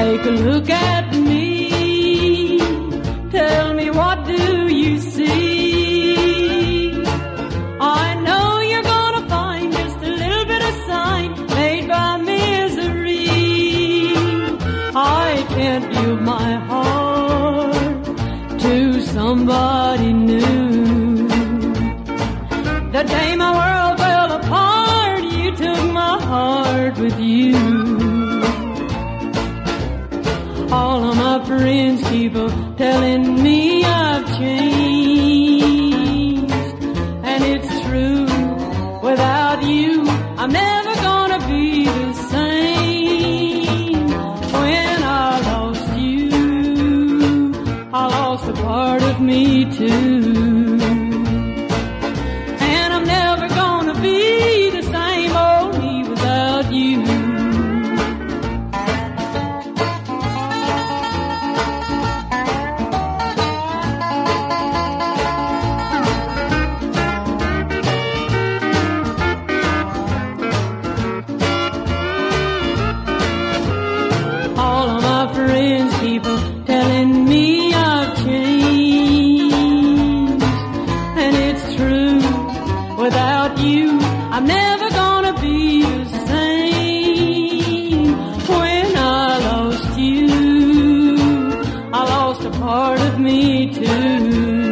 a look at me. Tell me what do you see? I know you're gonna find just a little bit of sign made by misery. I can't give my heart to somebody new. The day my world fell apart, you took my heart with you. All of my friends keep on telling me I've changed. And it's true, without you, I'm never gonna be the same. When I lost you, I lost a part of me too. And I'm never gonna be the same old me without you. without you, I'm never gonna be the same. When I lost you, I lost a part of me too.